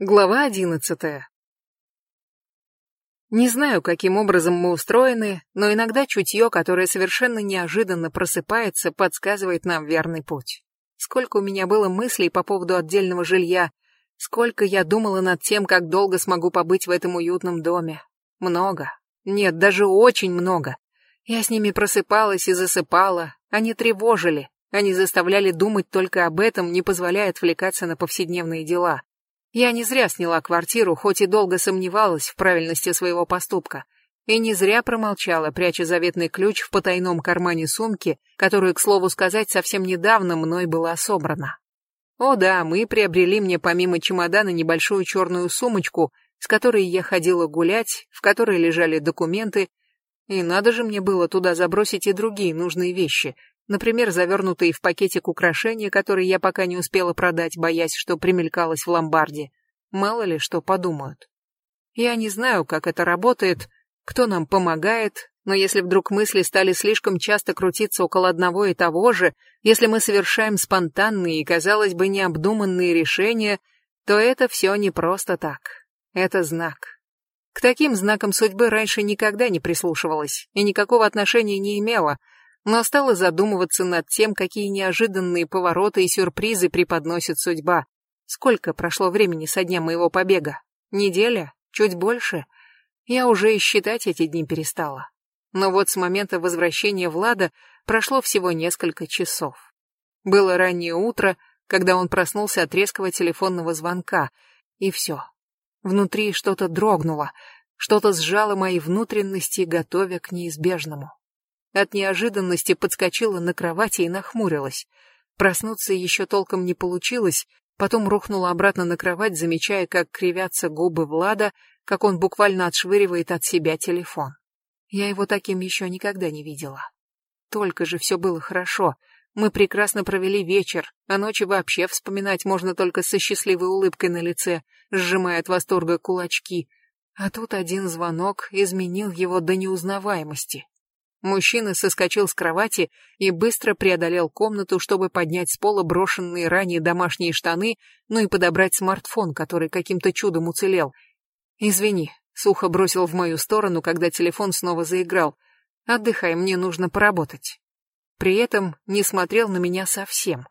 Глава одиннадцатая. Не знаю, каким образом мы устроены, но иногда чутье, которое совершенно неожиданно просыпается, подсказывает нам верный путь. Сколько у меня было мыслей по поводу отдельного жилья, сколько я думала над тем, как долго смогу побыть в этом уютном доме. Много. Нет, даже очень много. Я с ними просыпалась и засыпала, они тревожили, они заставляли думать только об этом, не позволяя отвлекаться на повседневные дела. Я не зря сняла квартиру, хоть и долго сомневалась в правильности своего поступка. И не зря промолчала, пряча заветный ключ в потайном кармане сумки, которую, к слову сказать, совсем недавно мной была собрана. О да, мы приобрели мне помимо чемодана небольшую черную сумочку, с которой я ходила гулять, в которой лежали документы, и надо же мне было туда забросить и другие нужные вещи, Например, завернутые в пакетик украшения, которые я пока не успела продать, боясь, что примелькалось в ломбарде. Мало ли что подумают. Я не знаю, как это работает, кто нам помогает, но если вдруг мысли стали слишком часто крутиться около одного и того же, если мы совершаем спонтанные и, казалось бы, необдуманные решения, то это все не просто так. Это знак. К таким знакам судьбы раньше никогда не прислушивалась и никакого отношения не имела — но стала задумываться над тем, какие неожиданные повороты и сюрпризы преподносит судьба. Сколько прошло времени со дня моего побега? Неделя? Чуть больше? Я уже и считать эти дни перестала. Но вот с момента возвращения Влада прошло всего несколько часов. Было раннее утро, когда он проснулся от резкого телефонного звонка, и все. Внутри что-то дрогнуло, что-то сжало мои внутренности, готовя к неизбежному. От неожиданности подскочила на кровати и нахмурилась. Проснуться еще толком не получилось, потом рухнула обратно на кровать, замечая, как кривятся губы Влада, как он буквально отшвыривает от себя телефон. Я его таким еще никогда не видела. Только же все было хорошо. Мы прекрасно провели вечер, а ночи вообще вспоминать можно только со счастливой улыбкой на лице, сжимая от восторга кулачки. А тут один звонок изменил его до неузнаваемости. Мужчина соскочил с кровати и быстро преодолел комнату, чтобы поднять с пола брошенные ранее домашние штаны, ну и подобрать смартфон, который каким-то чудом уцелел. «Извини», — сухо бросил в мою сторону, когда телефон снова заиграл. «Отдыхай, мне нужно поработать». При этом не смотрел на меня совсем.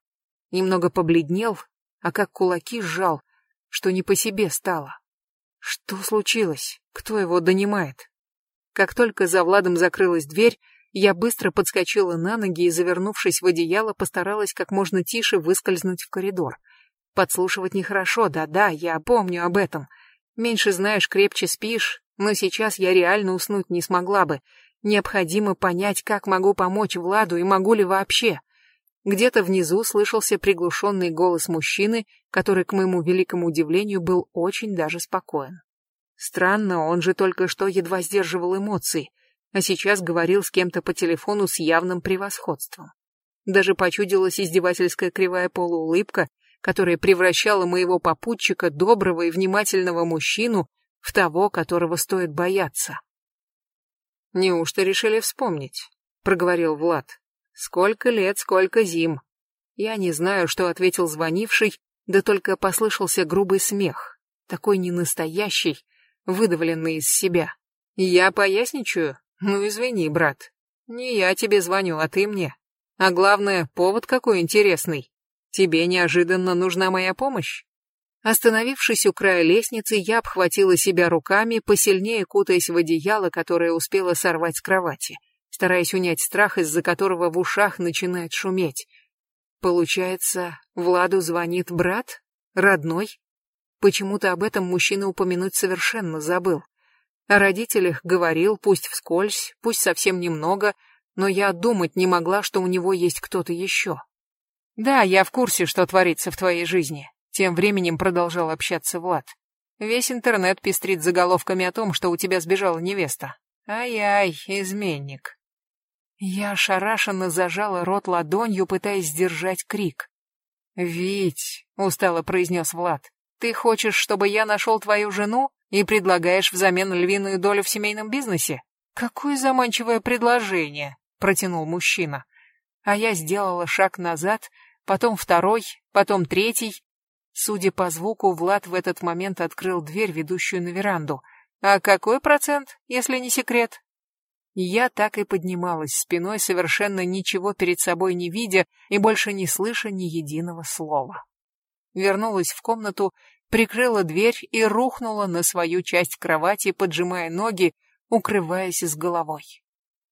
Немного побледнел, а как кулаки сжал, что не по себе стало. Что случилось? Кто его донимает? Как только за Владом закрылась дверь, я быстро подскочила на ноги и, завернувшись в одеяло, постаралась как можно тише выскользнуть в коридор. Подслушивать нехорошо, да-да, я помню об этом. Меньше знаешь, крепче спишь, но сейчас я реально уснуть не смогла бы. Необходимо понять, как могу помочь Владу и могу ли вообще. Где-то внизу слышался приглушенный голос мужчины, который, к моему великому удивлению, был очень даже спокоен. Странно, он же только что едва сдерживал эмоции, а сейчас говорил с кем-то по телефону с явным превосходством. Даже почудилась издевательская кривая полуулыбка, которая превращала моего попутчика, доброго и внимательного мужчину, в того, которого стоит бояться. «Неужто решили вспомнить?» — проговорил Влад. «Сколько лет, сколько зим!» Я не знаю, что ответил звонивший, да только послышался грубый смех, такой ненастоящий, выдавленный из себя. Я поясничаю? Ну извини, брат. Не я тебе звоню, а ты мне. А главное, повод какой интересный. Тебе неожиданно нужна моя помощь? Остановившись у края лестницы, я обхватила себя руками, посильнее кутаясь в одеяло, которое успела сорвать с кровати, стараясь унять страх, из-за которого в ушах начинает шуметь. Получается, Владу звонит брат? Родной? Почему-то об этом мужчина упомянуть совершенно забыл. О родителях говорил, пусть вскользь, пусть совсем немного, но я думать не могла, что у него есть кто-то еще. Да, я в курсе, что творится в твоей жизни. Тем временем продолжал общаться Влад. Весь интернет пестрит заголовками о том, что у тебя сбежала невеста. Ай-ай, изменник. Я ошарашенно зажала рот ладонью, пытаясь сдержать крик. «Вить», — устало произнес Влад, ты хочешь, чтобы я нашел твою жену и предлагаешь взамен львиную долю в семейном бизнесе? Какое заманчивое предложение, протянул мужчина. А я сделала шаг назад, потом второй, потом третий. Судя по звуку, Влад в этот момент открыл дверь, ведущую на веранду. А какой процент, если не секрет? Я так и поднималась спиной, совершенно ничего перед собой не видя и больше не слыша ни единого слова. Вернулась в комнату, прикрыла дверь и рухнула на свою часть кровати, поджимая ноги, укрываясь с головой.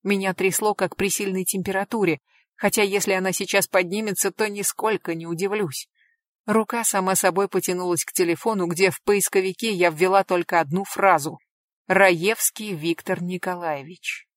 Меня трясло, как при сильной температуре, хотя если она сейчас поднимется, то нисколько не удивлюсь. Рука сама собой потянулась к телефону, где в поисковике я ввела только одну фразу «Раевский Виктор Николаевич».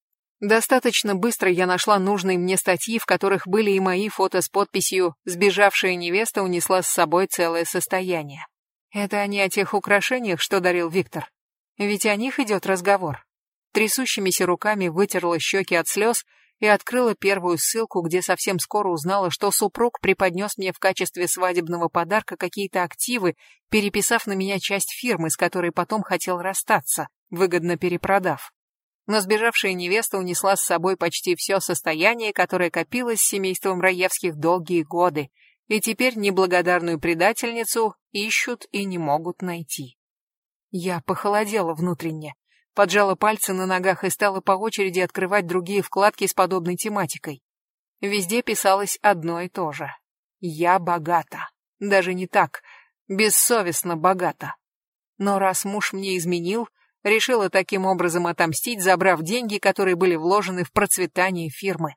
Достаточно быстро я нашла нужные мне статьи, в которых были и мои фото с подписью «Сбежавшая невеста унесла с собой целое состояние». Это они о тех украшениях, что дарил Виктор. Ведь о них идет разговор. Трясущимися руками вытерла щеки от слез и открыла первую ссылку, где совсем скоро узнала, что супруг преподнес мне в качестве свадебного подарка какие-то активы, переписав на меня часть фирмы, с которой потом хотел расстаться, выгодно перепродав. Но сбежавшая невеста унесла с собой почти все состояние, которое копилось с семейством Раевских долгие годы, и теперь неблагодарную предательницу ищут и не могут найти. Я похолодела внутренне поджала пальцы на ногах и стала по очереди открывать другие вкладки с подобной тематикой. Везде писалось одно и то же. Я богата. Даже не так. Бессовестно богата. Но раз муж мне изменил, решила таким образом отомстить, забрав деньги, которые были вложены в процветание фирмы.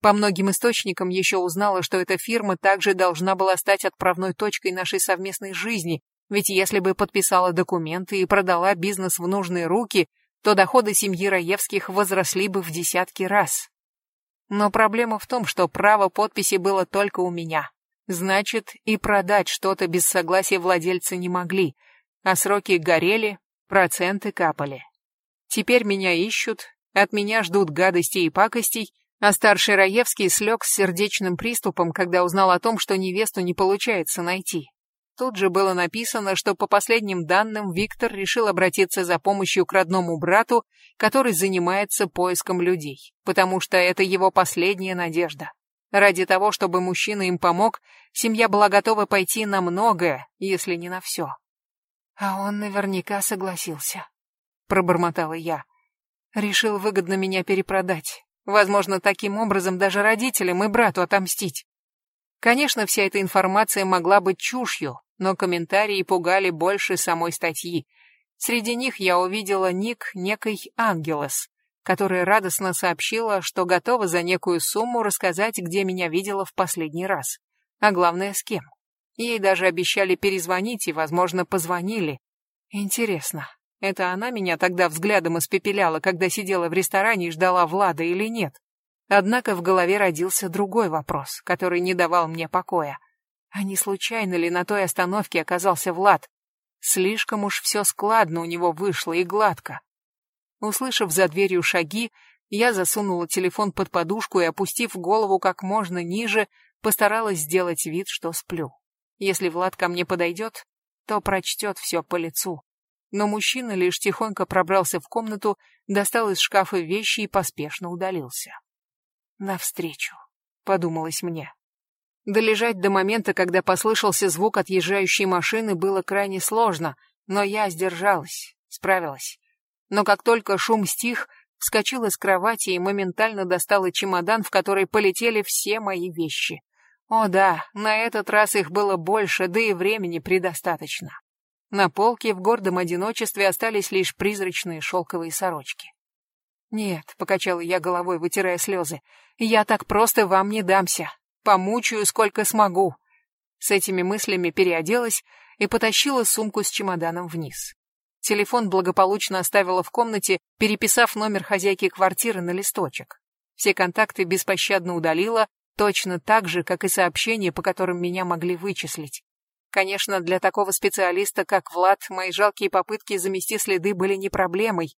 По многим источникам еще узнала, что эта фирма также должна была стать отправной точкой нашей совместной жизни, ведь если бы подписала документы и продала бизнес в нужные руки, то доходы семьи Раевских возросли бы в десятки раз. Но проблема в том, что право подписи было только у меня. Значит, и продать что-то без согласия владельца не могли, а сроки горели, проценты капали. Теперь меня ищут, от меня ждут гадостей и пакостей, а старший Раевский слег с сердечным приступом, когда узнал о том, что невесту не получается найти. Тут же было написано, что по последним данным Виктор решил обратиться за помощью к родному брату, который занимается поиском людей, потому что это его последняя надежда. Ради того, чтобы мужчина им помог, семья была готова пойти на многое, если не на все. А он наверняка согласился, пробормотала я. Решил выгодно меня перепродать. Возможно, таким образом даже родителям и брату отомстить. Конечно, вся эта информация могла быть чушью, но комментарии пугали больше самой статьи. Среди них я увидела ник некой Ангелос, которая радостно сообщила, что готова за некую сумму рассказать, где меня видела в последний раз. А главное, с кем. Ей даже обещали перезвонить и, возможно, позвонили. Интересно, это она меня тогда взглядом испепеляла, когда сидела в ресторане и ждала Влада или нет? Однако в голове родился другой вопрос, который не давал мне покоя. А не случайно ли на той остановке оказался Влад? Слишком уж все складно у него вышло и гладко. Услышав за дверью шаги, я засунула телефон под подушку и, опустив голову как можно ниже, постаралась сделать вид, что сплю. Если Влад ко мне подойдет, то прочтет все по лицу. Но мужчина лишь тихонько пробрался в комнату, достал из шкафа вещи и поспешно удалился навстречу, подумалось мне. Долежать до момента, когда послышался звук отъезжающей машины, было крайне сложно, но я сдержалась, справилась. Но как только шум стих, вскочила с кровати и моментально достала чемодан, в который полетели все мои вещи. О да, на этот раз их было больше, да и времени предостаточно. На полке в гордом одиночестве остались лишь призрачные шелковые сорочки. «Нет», — покачала я головой, вытирая слезы, — «я так просто вам не дамся. Помучаю, сколько смогу». С этими мыслями переоделась и потащила сумку с чемоданом вниз. Телефон благополучно оставила в комнате, переписав номер хозяйки квартиры на листочек. Все контакты беспощадно удалила, точно так же, как и сообщения, по которым меня могли вычислить. Конечно, для такого специалиста, как Влад, мои жалкие попытки замести следы были не проблемой,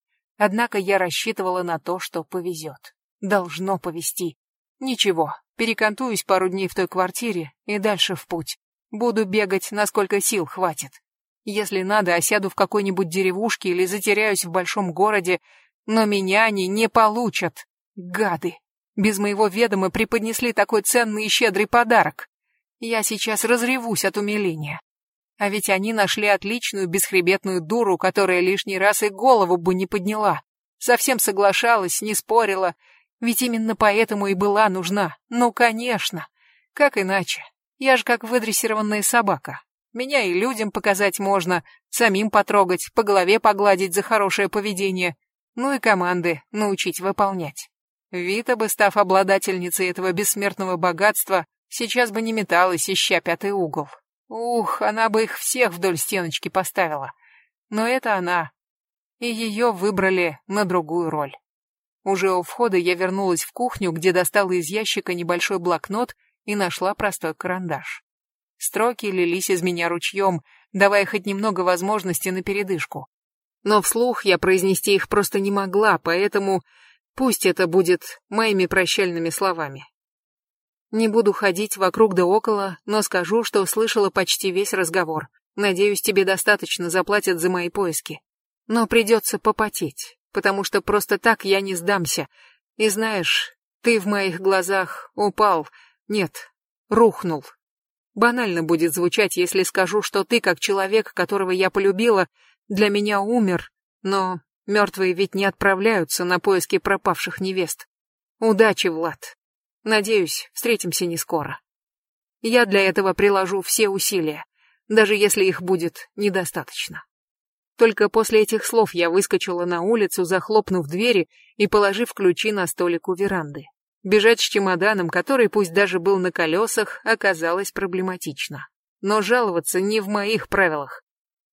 Однако я рассчитывала на то, что повезет. Должно повезти. Ничего, перекантуюсь пару дней в той квартире и дальше в путь. Буду бегать, насколько сил хватит. Если надо, осяду в какой-нибудь деревушке или затеряюсь в большом городе, но меня они не получат. Гады. Без моего ведома преподнесли такой ценный и щедрый подарок. Я сейчас разревусь от умиления. А ведь они нашли отличную бесхребетную дуру, которая лишний раз и голову бы не подняла. Совсем соглашалась, не спорила. Ведь именно поэтому и была нужна. Ну, конечно. Как иначе? Я же как выдрессированная собака. Меня и людям показать можно, самим потрогать, по голове погладить за хорошее поведение, ну и команды научить выполнять. Вита бы, став обладательницей этого бессмертного богатства, сейчас бы не металась, ища пятый угол. Ух, она бы их всех вдоль стеночки поставила. Но это она. И ее выбрали на другую роль. Уже у входа я вернулась в кухню, где достала из ящика небольшой блокнот и нашла простой карандаш. Строки лились из меня ручьем, давая хоть немного возможности на передышку. Но вслух я произнести их просто не могла, поэтому пусть это будет моими прощальными словами. Не буду ходить вокруг да около, но скажу, что услышала почти весь разговор. Надеюсь, тебе достаточно заплатят за мои поиски. Но придется попотеть, потому что просто так я не сдамся. И знаешь, ты в моих глазах упал, нет, рухнул. Банально будет звучать, если скажу, что ты, как человек, которого я полюбила, для меня умер, но мертвые ведь не отправляются на поиски пропавших невест. Удачи, Влад. Надеюсь, встретимся не скоро. Я для этого приложу все усилия, даже если их будет недостаточно. Только после этих слов я выскочила на улицу, захлопнув двери и положив ключи на столик у веранды. Бежать с чемоданом, который пусть даже был на колесах, оказалось проблематично. Но жаловаться не в моих правилах.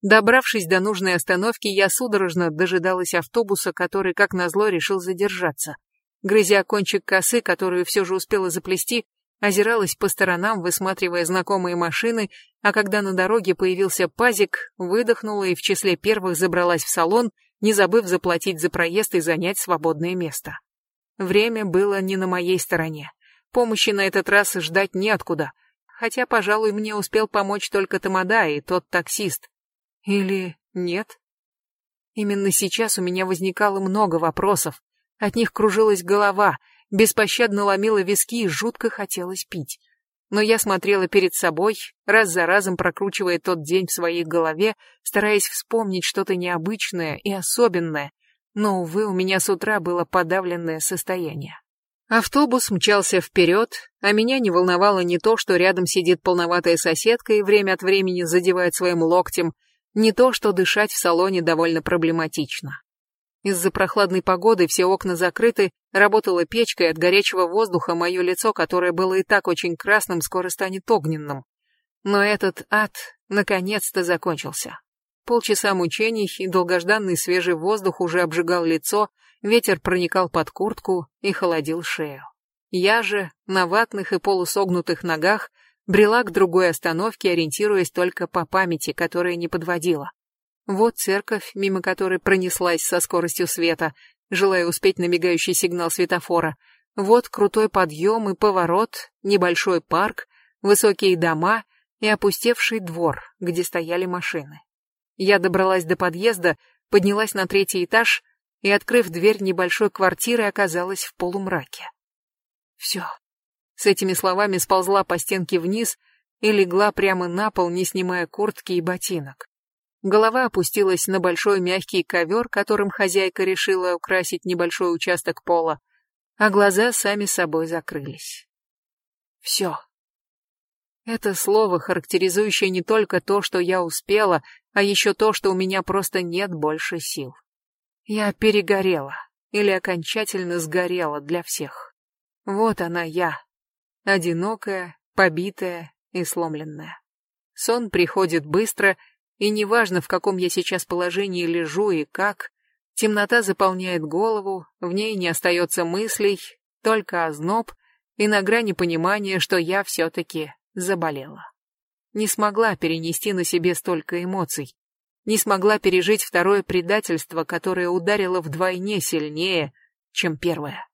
Добравшись до нужной остановки, я судорожно дожидалась автобуса, который, как назло, решил задержаться. Грызя кончик косы, которую все же успела заплести, озиралась по сторонам, высматривая знакомые машины, а когда на дороге появился пазик, выдохнула и в числе первых забралась в салон, не забыв заплатить за проезд и занять свободное место. Время было не на моей стороне. Помощи на этот раз ждать неоткуда, хотя, пожалуй, мне успел помочь только Тамада и тот таксист. Или нет? Именно сейчас у меня возникало много вопросов, от них кружилась голова, беспощадно ломила виски и жутко хотелось пить. Но я смотрела перед собой, раз за разом прокручивая тот день в своей голове, стараясь вспомнить что-то необычное и особенное, но, увы, у меня с утра было подавленное состояние. Автобус мчался вперед, а меня не волновало не то, что рядом сидит полноватая соседка и время от времени задевает своим локтем, не то, что дышать в салоне довольно проблематично. Из-за прохладной погоды все окна закрыты, работала печка, и от горячего воздуха мое лицо, которое было и так очень красным, скоро станет огненным. Но этот ад наконец-то закончился. Полчаса мучений и долгожданный свежий воздух уже обжигал лицо, ветер проникал под куртку и холодил шею. Я же, на ватных и полусогнутых ногах, брела к другой остановке, ориентируясь только по памяти, которая не подводила. Вот церковь, мимо которой пронеслась со скоростью света, желая успеть на мигающий сигнал светофора. Вот крутой подъем и поворот, небольшой парк, высокие дома и опустевший двор, где стояли машины. Я добралась до подъезда, поднялась на третий этаж и, открыв дверь небольшой квартиры, оказалась в полумраке. Все. С этими словами сползла по стенке вниз и легла прямо на пол, не снимая куртки и ботинок. Голова опустилась на большой мягкий ковер, которым хозяйка решила украсить небольшой участок пола, а глаза сами собой закрылись. Все. Это слово, характеризующее не только то, что я успела, а еще то, что у меня просто нет больше сил. Я перегорела или окончательно сгорела для всех. Вот она я, одинокая, побитая и сломленная. Сон приходит быстро — и неважно, в каком я сейчас положении лежу и как, темнота заполняет голову, в ней не остается мыслей, только озноб и на грани понимания, что я все-таки заболела. Не смогла перенести на себе столько эмоций, не смогла пережить второе предательство, которое ударило вдвойне сильнее, чем первое.